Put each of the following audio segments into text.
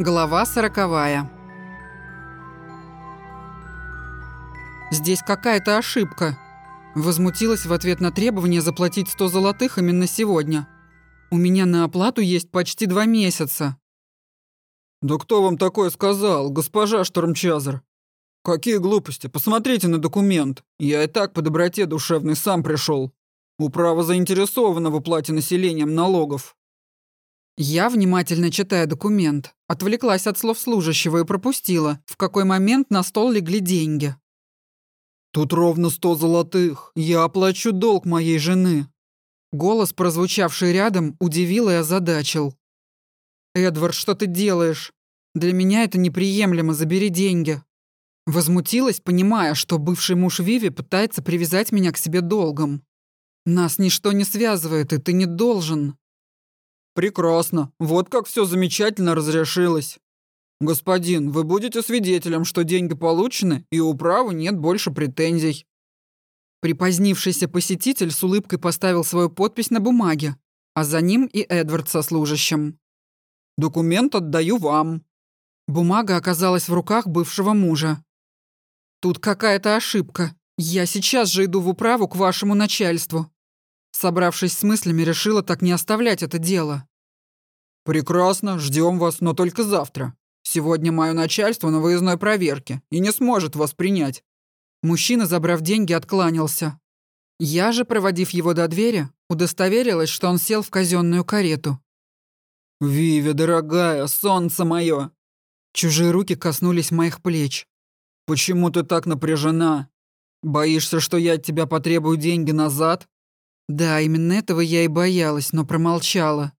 Глава сороковая. «Здесь какая-то ошибка», – возмутилась в ответ на требование заплатить 100 золотых именно сегодня. «У меня на оплату есть почти два месяца». «Да кто вам такое сказал, госпожа Штормчазер? Какие глупости, посмотрите на документ. Я и так по доброте душевной сам пришел. Управа заинтересована в уплате населением налогов». Я, внимательно читая документ, отвлеклась от слов служащего и пропустила, в какой момент на стол легли деньги. «Тут ровно сто золотых. Я оплачу долг моей жены». Голос, прозвучавший рядом, удивил и озадачил. «Эдвард, что ты делаешь? Для меня это неприемлемо, забери деньги». Возмутилась, понимая, что бывший муж Виви пытается привязать меня к себе долгом. «Нас ничто не связывает, и ты не должен». «Прекрасно. Вот как все замечательно разрешилось. Господин, вы будете свидетелем, что деньги получены, и у права нет больше претензий». Припозднившийся посетитель с улыбкой поставил свою подпись на бумаге, а за ним и Эдвард со служащим. «Документ отдаю вам». Бумага оказалась в руках бывшего мужа. «Тут какая-то ошибка. Я сейчас же иду в управу к вашему начальству. Собравшись с мыслями, решила так не оставлять это дело. «Прекрасно, ждем вас, но только завтра. Сегодня мое начальство на выездной проверке и не сможет вас принять». Мужчина, забрав деньги, откланялся. Я же, проводив его до двери, удостоверилась, что он сел в казенную карету. «Виви, дорогая, солнце мое!» Чужие руки коснулись моих плеч. «Почему ты так напряжена? Боишься, что я от тебя потребую деньги назад?» Да, именно этого я и боялась, но промолчала.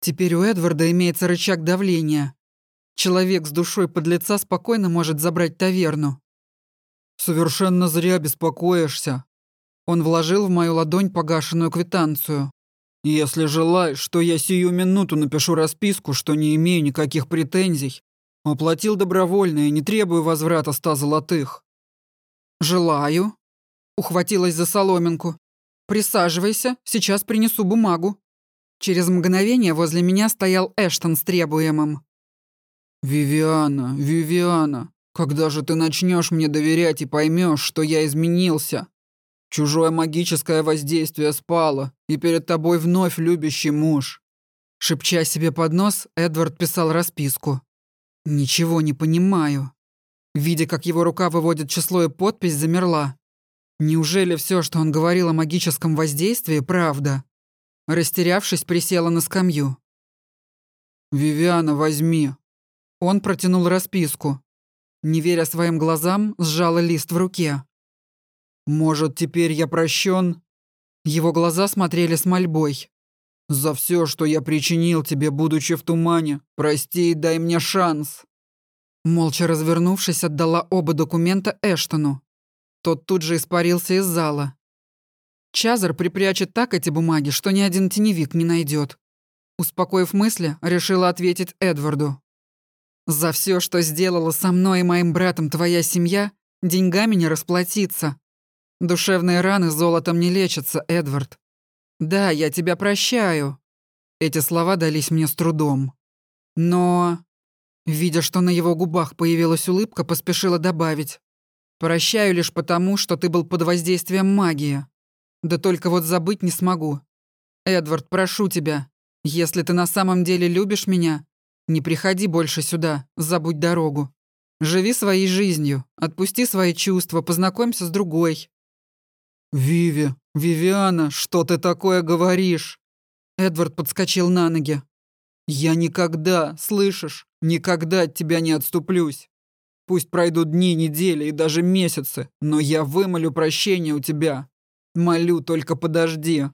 Теперь у Эдварда имеется рычаг давления. Человек с душой подлеца спокойно может забрать таверну. «Совершенно зря беспокоишься». Он вложил в мою ладонь погашенную квитанцию. «Если желаешь, что я сию минуту напишу расписку, что не имею никаких претензий. Оплатил добровольно и не требую возврата ста золотых». «Желаю», — ухватилась за соломинку. «Присаживайся, сейчас принесу бумагу». Через мгновение возле меня стоял Эштон с требуемым. «Вивиана, Вивиана, когда же ты начнешь мне доверять и поймешь, что я изменился? Чужое магическое воздействие спало, и перед тобой вновь любящий муж». Шепча себе под нос, Эдвард писал расписку. «Ничего не понимаю». Видя, как его рука выводит число и подпись, замерла. Неужели все, что он говорил о магическом воздействии, правда? Растерявшись, присела на скамью. «Вивиана, возьми». Он протянул расписку. Не веря своим глазам, сжала лист в руке. «Может, теперь я прощен?» Его глаза смотрели с мольбой. «За все, что я причинил тебе, будучи в тумане, прости и дай мне шанс». Молча развернувшись, отдала оба документа Эштону. Тот тут же испарился из зала. Чазар припрячет так эти бумаги, что ни один теневик не найдет. Успокоив мысли, решила ответить Эдварду. «За все, что сделала со мной и моим братом твоя семья, деньгами не расплатиться. Душевные раны золотом не лечатся, Эдвард. Да, я тебя прощаю». Эти слова дались мне с трудом. Но... Видя, что на его губах появилась улыбка, поспешила добавить. Прощаю лишь потому, что ты был под воздействием магии. Да только вот забыть не смогу. Эдвард, прошу тебя, если ты на самом деле любишь меня, не приходи больше сюда, забудь дорогу. Живи своей жизнью, отпусти свои чувства, познакомься с другой. «Виви, Вивиана, что ты такое говоришь?» Эдвард подскочил на ноги. «Я никогда, слышишь, никогда от тебя не отступлюсь. Пусть пройдут дни, недели и даже месяцы, но я вымолю прощение у тебя. Молю, только подожди».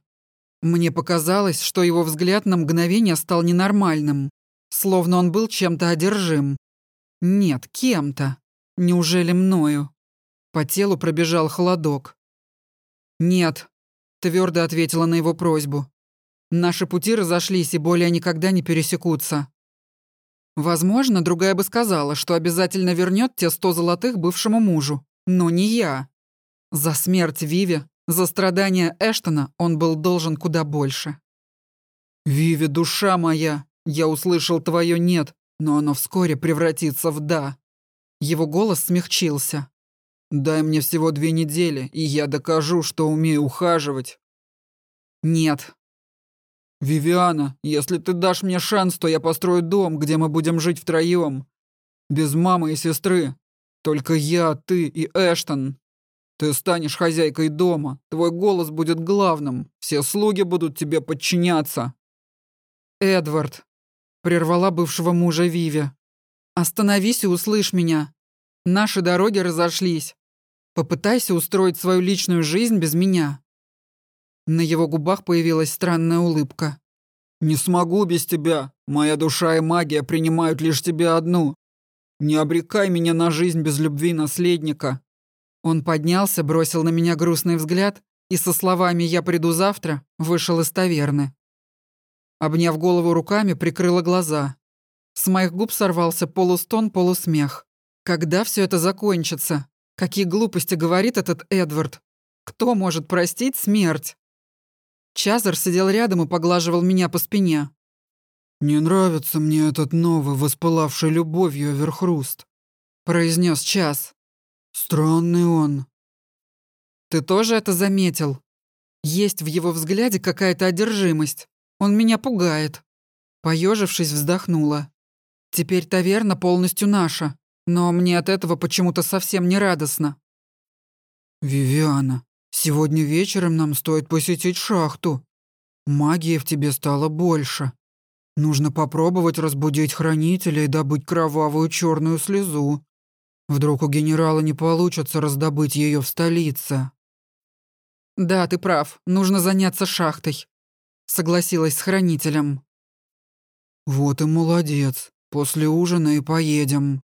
Мне показалось, что его взгляд на мгновение стал ненормальным, словно он был чем-то одержим. Нет, кем-то. Неужели мною? По телу пробежал холодок. «Нет», — твердо ответила на его просьбу. «Наши пути разошлись и более никогда не пересекутся. Возможно, другая бы сказала, что обязательно вернет те сто золотых бывшему мужу. Но не я. За смерть Виви, за страдания Эштона он был должен куда больше. «Виви, душа моя, я услышал твое «нет». но оно вскоре превратится в «да». Его голос смягчился. «Дай мне всего две недели, и я докажу, что умею ухаживать». «Нет». «Вивиана, если ты дашь мне шанс, то я построю дом, где мы будем жить втроем. Без мамы и сестры. Только я, ты и Эштон. Ты станешь хозяйкой дома, твой голос будет главным, все слуги будут тебе подчиняться». «Эдвард», — прервала бывшего мужа Виви, — «остановись и услышь меня. Наши дороги разошлись. Попытайся устроить свою личную жизнь без меня». На его губах появилась странная улыбка. «Не смогу без тебя. Моя душа и магия принимают лишь тебя одну. Не обрекай меня на жизнь без любви наследника. Он поднялся, бросил на меня грустный взгляд и со словами «я приду завтра» вышел из таверны. Обняв голову руками, прикрыла глаза. С моих губ сорвался полустон, полусмех. Когда все это закончится? Какие глупости говорит этот Эдвард? Кто может простить смерть? Чазар сидел рядом и поглаживал меня по спине. «Не нравится мне этот новый, воспылавший любовью Эверхруст», — произнес Час. Странный он. Ты тоже это заметил? Есть в его взгляде какая-то одержимость. Он меня пугает. Поежившись, вздохнула. Теперь таверна полностью наша, но мне от этого почему-то совсем не радостно. «Вивиана, сегодня вечером нам стоит посетить шахту. Магии в тебе стало больше. Нужно попробовать разбудить хранителя и добыть кровавую черную слезу. Вдруг у генерала не получится раздобыть ее в столице. «Да, ты прав. Нужно заняться шахтой», — согласилась с хранителем. «Вот и молодец. После ужина и поедем».